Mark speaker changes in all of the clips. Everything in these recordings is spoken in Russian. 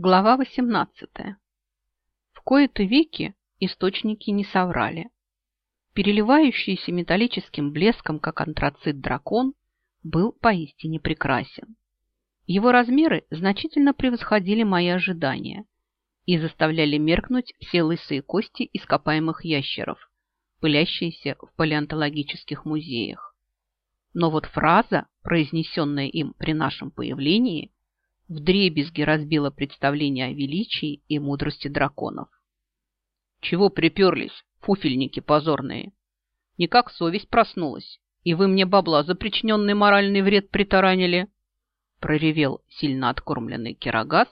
Speaker 1: Глава 18. В кои-то веки источники не соврали. Переливающийся металлическим блеском, как антрацит дракон, был поистине прекрасен. Его размеры значительно превосходили мои ожидания и заставляли меркнуть все лысые кости ископаемых ящеров, пылящиеся в палеонтологических музеях. Но вот фраза, произнесенная им при нашем появлении – вдребезги разбила представление о величии и мудрости драконов. «Чего приперлись, фуфельники позорные? Никак совесть проснулась, и вы мне бабла за причиненный моральный вред притаранили!» проревел сильно откормленный кирогаз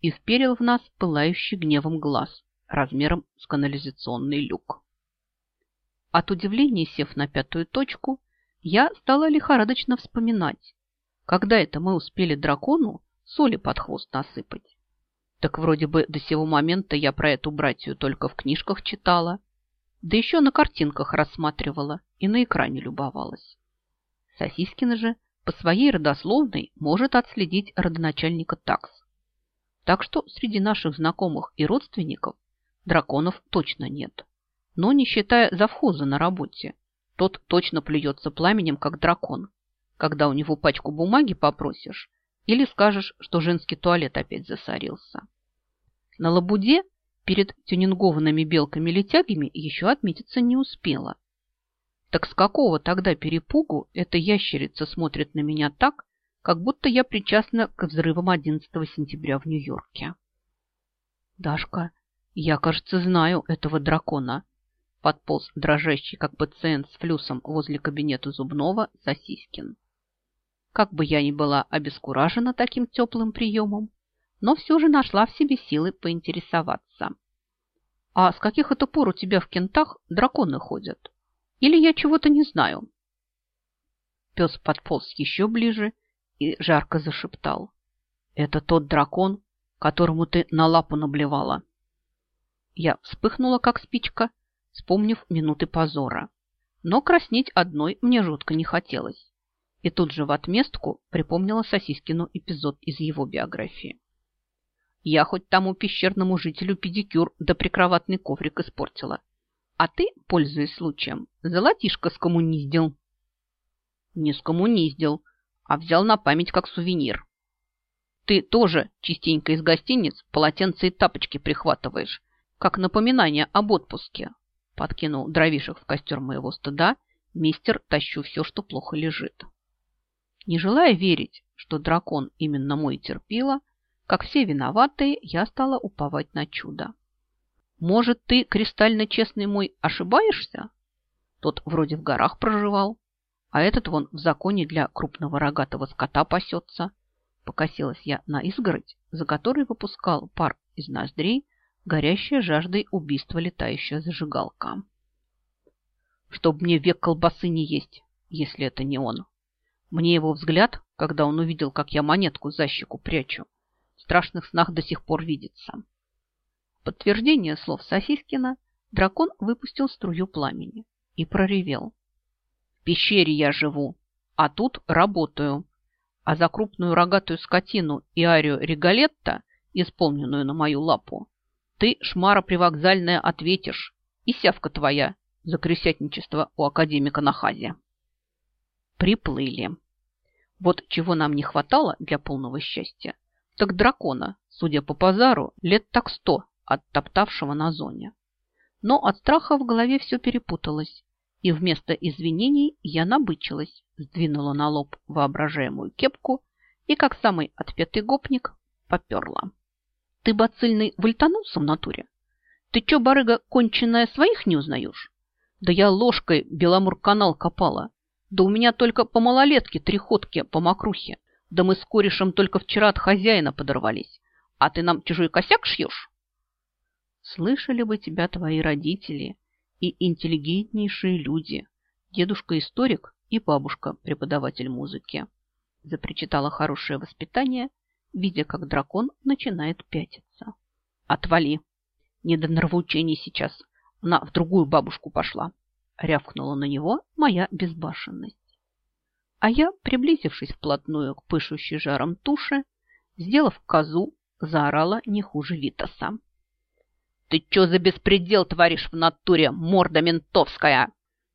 Speaker 1: и вперил в нас пылающий гневом глаз размером с канализационный люк. От удивления, сев на пятую точку, я стала лихорадочно вспоминать, когда это мы успели дракону соли под хвост насыпать. Так вроде бы до сего момента я про эту братью только в книжках читала, да еще на картинках рассматривала и на экране любовалась. Сосискина же по своей родословной может отследить родоначальника такс. Так что среди наших знакомых и родственников драконов точно нет. Но не считая завхоза на работе, тот точно плюется пламенем, как дракон. Когда у него пачку бумаги попросишь, или скажешь, что женский туалет опять засорился. На лабуде перед тюнингованными белками-летягами еще отметиться не успела. Так с какого тогда перепугу эта ящерица смотрит на меня так, как будто я причастна к взрывам 11 сентября в Нью-Йорке? Дашка, я, кажется, знаю этого дракона. Подполз дрожащий, как пациент с флюсом возле кабинета зубного, Сосискин. Как бы я ни была обескуражена таким теплым приемом, но все же нашла в себе силы поинтересоваться. «А с каких это пор у тебя в кентах драконы ходят? Или я чего-то не знаю?» Пес подполз еще ближе и жарко зашептал. «Это тот дракон, которому ты на лапу наблевала». Я вспыхнула, как спичка, вспомнив минуты позора. Но краснеть одной мне жутко не хотелось и тут же в отместку припомнила Сосискину эпизод из его биографии. Я хоть тому пещерному жителю педикюр да прикроватный коврик испортила. А ты, пользуясь случаем, золотишко скоммуниздил. Не скоммуниздил, а взял на память как сувенир. Ты тоже частенько из гостиниц полотенца и тапочки прихватываешь, как напоминание об отпуске. Подкинул дровишек в костер моего стыда, мистер тащу все, что плохо лежит. Не желая верить, что дракон именно мой терпила, как все виноватые, я стала уповать на чудо. Может, ты, кристально честный мой, ошибаешься? Тот вроде в горах проживал, а этот вон в законе для крупного рогатого скота пасется. Покосилась я на изгородь, за которой выпускал пар из ноздрей, горящая жаждой убийства летающая зажигалка. Чтоб мне век колбасы не есть, если это не он. Мне его взгляд, когда он увидел, как я монетку за щеку прячу, в страшных снах до сих пор видится. Подтверждение слов Сосискина дракон выпустил струю пламени и проревел. В пещере я живу, а тут работаю. А за крупную рогатую скотину и арию регалетта, исполненную на мою лапу, ты, шмара привокзальная, ответишь, и сявка твоя за крысятничество у академика на хазе. Приплыли. Вот чего нам не хватало для полного счастья, так дракона, судя по базару, лет так сто, оттоптавшего на зоне. Но от страха в голове все перепуталось, и вместо извинений я набычилась, сдвинула на лоб воображаемую кепку и, как самый отпетый гопник, поперла. Ты бацильный вольтанулся в натуре? Ты чё, барыга, конченая, своих не узнаешь? Да я ложкой Беломор-канал копала, да у меня только по малолетке три ходки по мокрухе. Да мы с корешем только вчера от хозяина подорвались. А ты нам чужой косяк шьешь? Слышали бы тебя твои родители и интеллигентнейшие люди, дедушка-историк и бабушка-преподаватель музыки. Запричитало хорошее воспитание, видя, как дракон начинает пятиться. Отвали! Не до нравоучений сейчас. Она в другую бабушку пошла рявкнула на него моя безбашенность. А я, приблизившись вплотную к пышущей жаром туше, сделав козу заорала не хуже Витаса. «Ты чё за беспредел творишь в натуре, морда ментовская?»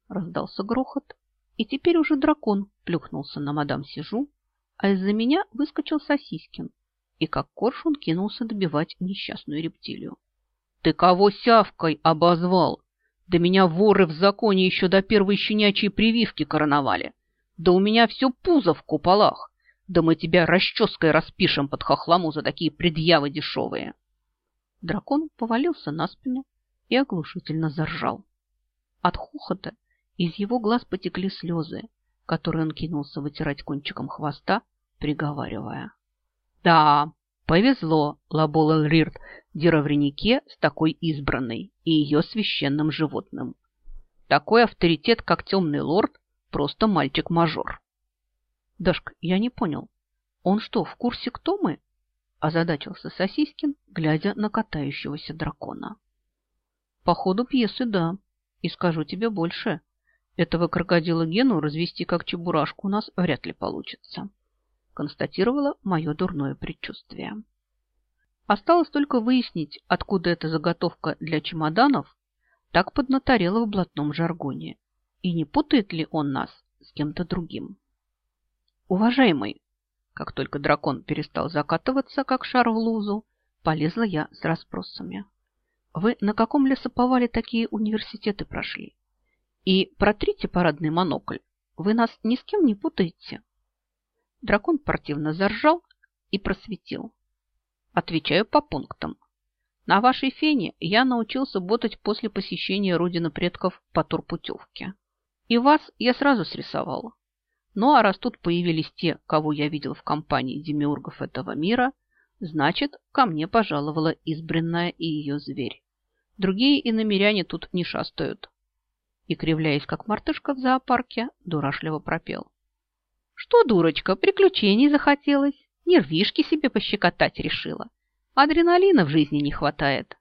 Speaker 1: Раздался грохот, и теперь уже дракон плюхнулся на мадам Сижу, а из-за меня выскочил Сосискин и как коршун кинулся добивать несчастную рептилию. «Ты кого сявкой обозвал? Да меня воры в законе еще до первой щенячьей прививки короновали. Да у меня все пузо в куполах. Да мы тебя расческой распишем под хохлому за такие предъявы дешевые!» Дракон повалился на спину и оглушительно заржал. От хохота из его глаз потекли слезы, которые он кинулся вытирать кончиком хвоста, приговаривая. «Да, повезло Лабол Элрирт Деровренике с такой избранной и ее священным животным. Такой авторитет, как темный лорд, просто мальчик-мажор». «Дашка, я не понял, он что, в курсе, кто мы?» озадачился Сосискин, глядя на катающегося дракона. «По ходу пьесы, да. И скажу тебе больше. Этого крокодила Гену развести как чебурашку у нас вряд ли получится», констатировало мое дурное предчувствие. Осталось только выяснить, откуда эта заготовка для чемоданов так поднаторела в блатном жаргоне, и не путает ли он нас с кем-то другим. «Уважаемый!» Как только дракон перестал закатываться, как шар в лузу, полезла я с расспросами. Вы на каком лесоповале такие университеты прошли? И протрите парадный монокль. Вы нас ни с кем не путаете. Дракон противно заржал и просветил. Отвечаю по пунктам. На вашей фене я научился ботать после посещения родины предков по турпутевке. И вас я сразу срисовал. Ну а раз тут появились те, кого я видел в компании демиургов этого мира, значит, ко мне пожаловала избранная и ее зверь. Другие иномиряне тут не шастают. И, кривляясь, как мартышка в зоопарке, дурашливо пропел. Что, дурочка, приключений захотелось? Нервишки себе пощекотать решила. Адреналина в жизни не хватает.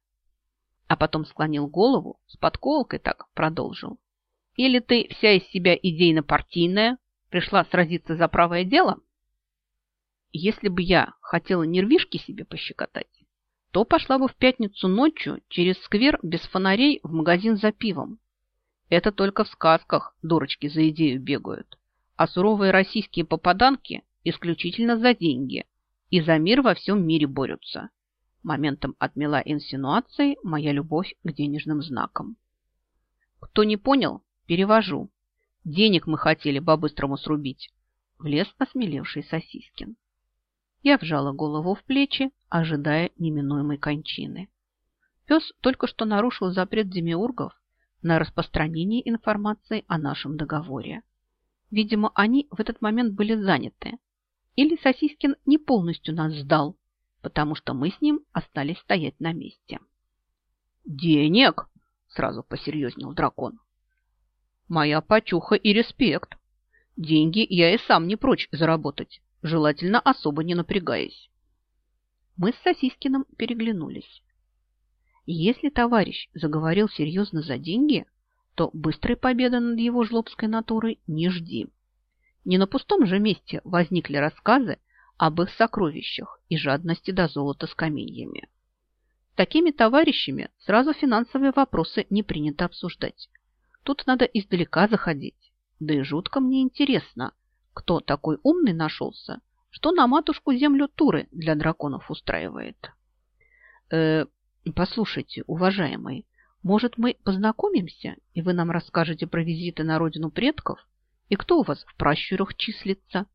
Speaker 1: А потом склонил голову, с подколкой так продолжил. Или ты вся из себя идейно-партийная, Пришла сразиться за правое дело? Если бы я хотела нервишки себе пощекотать, то пошла бы в пятницу ночью через сквер без фонарей в магазин за пивом. Это только в сказках дурочки за идею бегают, а суровые российские попаданки исключительно за деньги и за мир во всем мире борются. Моментом отмела инсинуацией моя любовь к денежным знакам. Кто не понял, перевожу. Денег мы хотели по-быстрому срубить. Влез осмелевший Сосискин. Я вжала голову в плечи, ожидая неминуемой кончины. Пес только что нарушил запрет демиургов на распространение информации о нашем договоре. Видимо, они в этот момент были заняты. Или Сосискин не полностью нас сдал, потому что мы с ним остались стоять на месте. «Денег!» – сразу посерьезнел дракон. Моя почуха и респект. Деньги я и сам не прочь заработать, желательно особо не напрягаясь. Мы с Сосискиным переглянулись. Если товарищ заговорил серьезно за деньги, то быстрой победы над его жлобской натурой не жди. Не на пустом же месте возникли рассказы об их сокровищах и жадности до золота с каменьями. Такими товарищами сразу финансовые вопросы не принято обсуждать. Тут надо издалека заходить. Да и жутко мне интересно, кто такой умный нашелся, что на матушку землю туры для драконов устраивает. Э, послушайте, уважаемый, может, мы познакомимся, и вы нам расскажете про визиты на родину предков, и кто у вас в пращурах числится?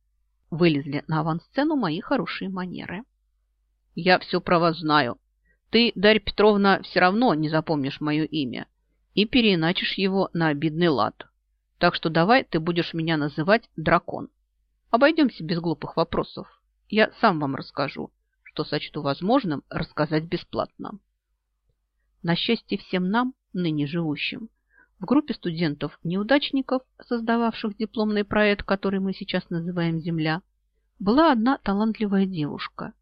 Speaker 1: Вылезли на авансцену мои хорошие манеры. Я все про вас знаю. Ты, Дарья Петровна, все равно не запомнишь мое имя, и переиначишь его на обидный лад. Так что давай ты будешь меня называть дракон. Обойдемся без глупых вопросов. Я сам вам расскажу, что сочту возможным рассказать бесплатно. На счастье всем нам, ныне живущим, в группе студентов-неудачников, создававших дипломный проект, который мы сейчас называем «Земля», была одна талантливая девушка.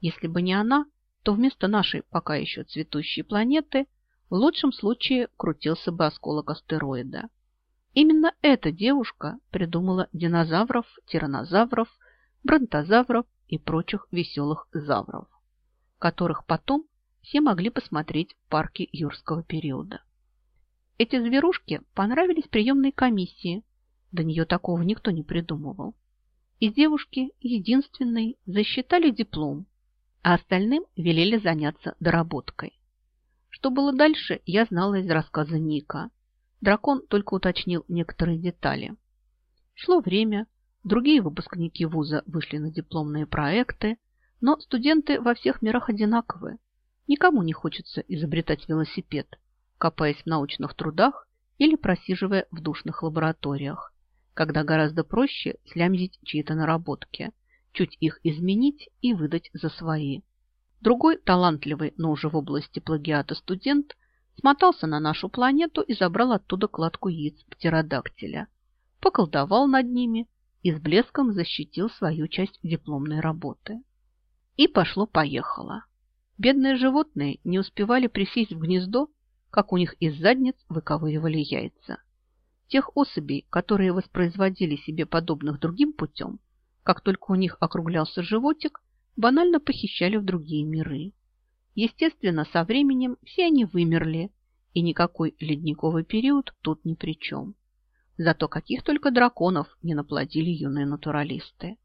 Speaker 1: Если бы не она, то вместо нашей пока еще цветущей планеты – в лучшем случае крутился бы осколок астероида. Именно эта девушка придумала динозавров, тиранозавров, бронтозавров и прочих веселых завров. которых потом все могли посмотреть в парке юрского периода. Эти зверушки понравились приемной комиссии. До нее такого никто не придумывал. Из девушки единственной засчитали диплом, а остальным велели заняться доработкой. Что было дальше, я знала из рассказа Ника. Дракон только уточнил некоторые детали. Шло время, другие выпускники вуза вышли на дипломные проекты, но студенты во всех мирах одинаковые. Никому не хочется изобретать велосипед, копаясь в научных трудах или просиживая в душных лабораториях, когда гораздо проще слямзить чьи-то наработки, чуть их изменить и выдать за свои. Другой талантливый, но уже в области плагиата студент смотался на нашу планету и забрал оттуда кладку яиц птеродактиля, поколдовал над ними и с блеском защитил свою часть дипломной работы. И пошло-поехало. Бедные животные не успевали присесть в гнездо, как у них из задниц выковыривали яйца. Тех особей, которые воспроизводили себе подобных другим путем, как только у них округлялся животик, банально похищали в другие миры. Естественно, со временем все они вымерли, и никакой ледниковый период тут ни при чем. Зато каких только драконов не наплодили юные натуралисты.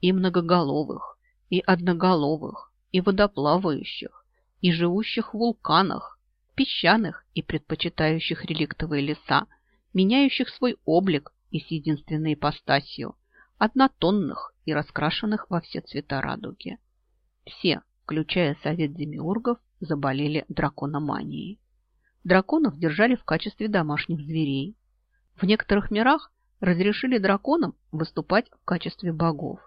Speaker 1: И многоголовых, и одноголовых, и водоплавающих, и живущих в вулканах, песчаных и предпочитающих реликтовые леса, меняющих свой облик и с единственной ипостасью, однотонных и раскрашенных во все цвета радуги. Все, включая совет демиургов, заболели дракономанией. Драконов держали в качестве домашних зверей. В некоторых мирах разрешили драконам выступать в качестве богов.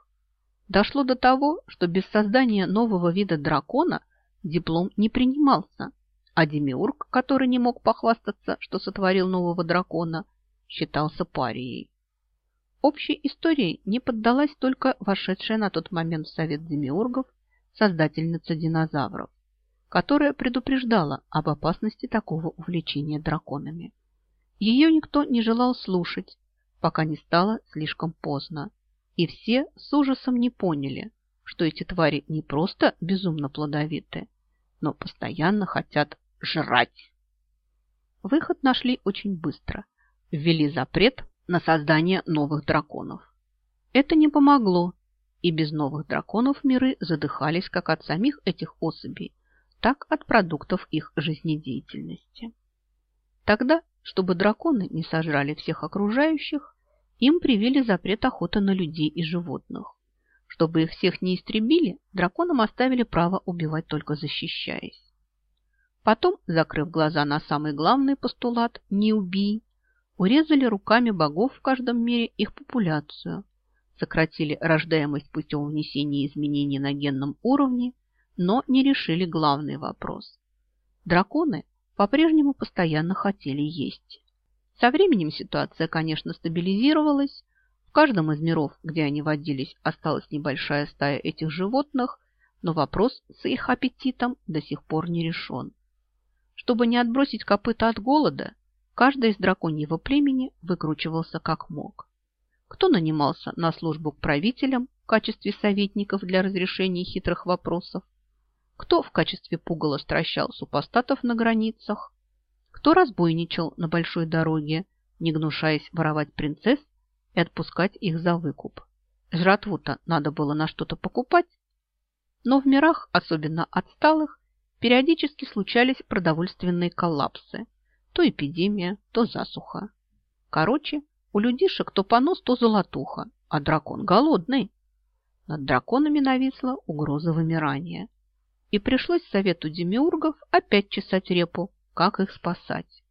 Speaker 1: Дошло до того, что без создания нового вида дракона диплом не принимался, а демиург, который не мог похвастаться, что сотворил нового дракона, считался парией. Общей истории не поддалась только вошедшая на тот момент в Совет Демиургов создательница динозавров, которая предупреждала об опасности такого увлечения драконами. Ее никто не желал слушать, пока не стало слишком поздно, и все с ужасом не поняли, что эти твари не просто безумно плодовиты, но постоянно хотят жрать. Выход нашли очень быстро. Ввели запрет на создание новых драконов. Это не помогло, и без новых драконов миры задыхались как от самих этих особей, так от продуктов их жизнедеятельности. Тогда, чтобы драконы не сожрали всех окружающих, им привили запрет охоты на людей и животных. Чтобы их всех не истребили, драконам оставили право убивать только защищаясь. Потом, закрыв глаза на самый главный постулат «не убий», урезали руками богов в каждом мире их популяцию, сократили рождаемость путем внесения изменений на генном уровне, но не решили главный вопрос. Драконы по-прежнему постоянно хотели есть. Со временем ситуация, конечно, стабилизировалась. В каждом из миров, где они водились, осталась небольшая стая этих животных, но вопрос с их аппетитом до сих пор не решен. Чтобы не отбросить копыта от голода, Каждый из драконьего племени выкручивался как мог. Кто нанимался на службу к правителям в качестве советников для разрешения хитрых вопросов, кто в качестве пугала стращал супостатов на границах, кто разбойничал на большой дороге, не гнушаясь воровать принцесс и отпускать их за выкуп. Жратву-то надо было на что-то покупать. Но в мирах, особенно отсталых, периодически случались продовольственные коллапсы, то эпидемия, то засуха. Короче, у людишек то понос, то золотуха, а дракон голодный. Над драконами нависла угроза вымирания. И пришлось совету демиургов опять чесать репу, как их спасать.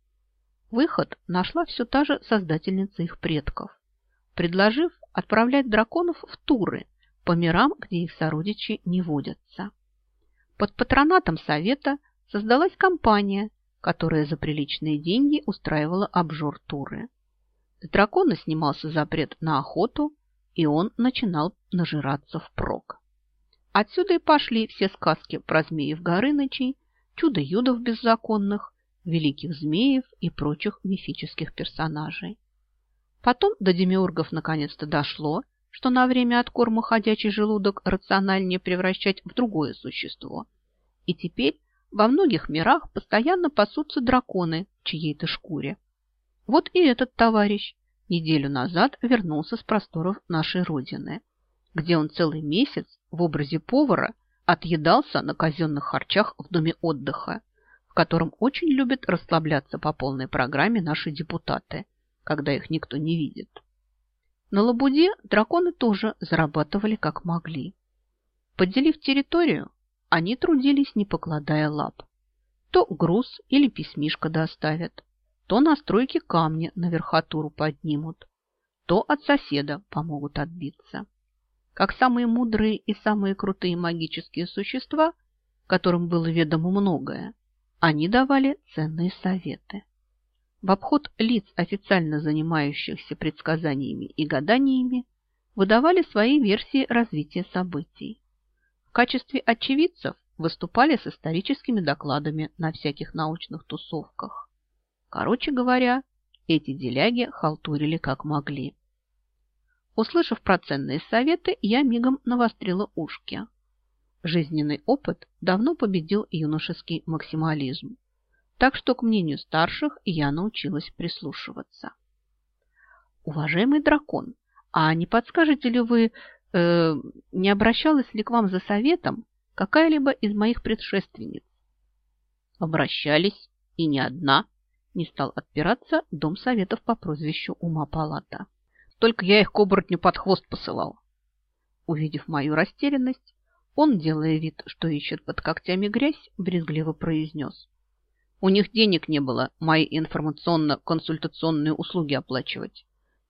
Speaker 1: Выход нашла все та же создательница их предков, предложив отправлять драконов в туры по мирам, где их сородичи не водятся. Под патронатом совета создалась компания – которая за приличные деньги устраивала обжор-туры. С дракона снимался запрет на охоту, и он начинал нажираться впрок. Отсюда и пошли все сказки про змеев Горынычей, чудо-юдов беззаконных, великих змеев и прочих мифических персонажей. Потом до демиургов наконец-то дошло, что на время от корма ходячий желудок рациональнее превращать в другое существо И теперь во многих мирах постоянно пасутся драконы в чьей-то шкуре. Вот и этот товарищ неделю назад вернулся с просторов нашей Родины, где он целый месяц в образе повара отъедался на казенных харчах в доме отдыха, в котором очень любят расслабляться по полной программе наши депутаты, когда их никто не видит. На Лабуде драконы тоже зарабатывали как могли. Поделив территорию, они трудились, не покладая лап. То груз или письмишко доставят, то на стройке камни на верхотуру поднимут, то от соседа помогут отбиться. Как самые мудрые и самые крутые магические существа, которым было ведомо многое, они давали ценные советы. В обход лиц, официально занимающихся предсказаниями и гаданиями, выдавали свои версии развития событий. В качестве очевидцев выступали с историческими докладами на всяких научных тусовках. Короче говоря, эти деляги халтурили как могли. Услышав про ценные советы, я мигом навострила ушки. Жизненный опыт давно победил юношеский максимализм, так что к мнению старших я научилась прислушиваться. Уважаемый дракон, а не подскажете ли вы, э, не обращалась ли к вам за советом какая-либо из моих предшественниц? Обращались, и не одна, не стал отпираться дом советов по прозвищу Ума Палата. Только я их к оборотню под хвост посылал. Увидев мою растерянность, он, делая вид, что ищет под когтями грязь, брезгливо произнес. У них денег не было мои информационно-консультационные услуги оплачивать.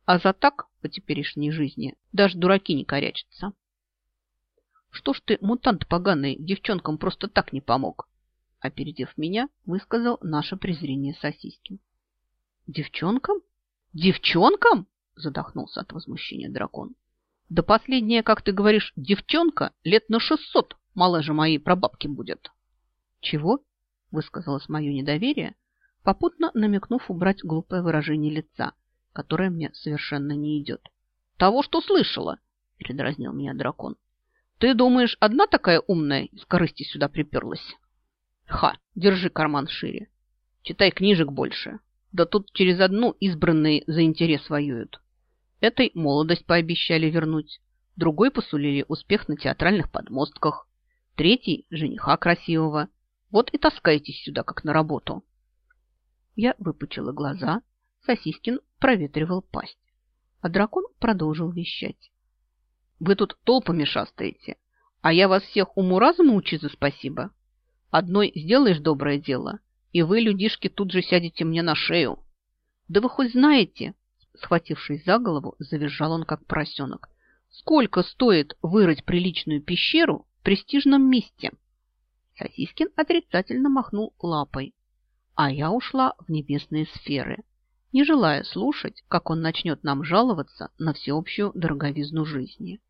Speaker 1: А за так, по теперешней жизни, даже дураки не корячатся. Что ж ты, мутант поганый, девчонкам просто так не помог? Опередив меня, высказал наше презрение сосиски. Девчонкам? Девчонкам? Задохнулся от возмущения дракон. Да последняя, как ты говоришь, девчонка лет на шестьсот, мало же моей прабабки будет. Чего? Высказалось мое недоверие, попутно намекнув убрать глупое выражение лица, которое мне совершенно не идет. «Того, что слышала!» – передразнил меня дракон. «Ты думаешь, одна такая умная из корысти сюда приперлась?» «Ха! Держи карман шире. Читай книжек больше. Да тут через одну избранные за интерес воюют. Этой молодость пообещали вернуть, другой посулили успех на театральных подмостках, третий – жениха красивого. Вот и таскайтесь сюда, как на работу». Я выпучила глаза, Сосискин проветривал пасть, а дракон продолжил вещать. «Вы тут толпами шастаете, а я вас всех уму-разуму учу за спасибо. Одной сделаешь доброе дело, и вы, людишки, тут же сядете мне на шею. Да вы хоть знаете, схватившись за голову, завизжал он, как поросенок, сколько стоит вырыть приличную пещеру в престижном месте?» Сосискин отрицательно махнул лапой, а я ушла в небесные сферы не желая слушать, как он начнет нам жаловаться на всеобщую дороговизну жизни.